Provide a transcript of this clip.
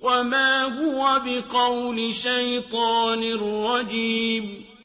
وما هو بقول شيطان رجيم.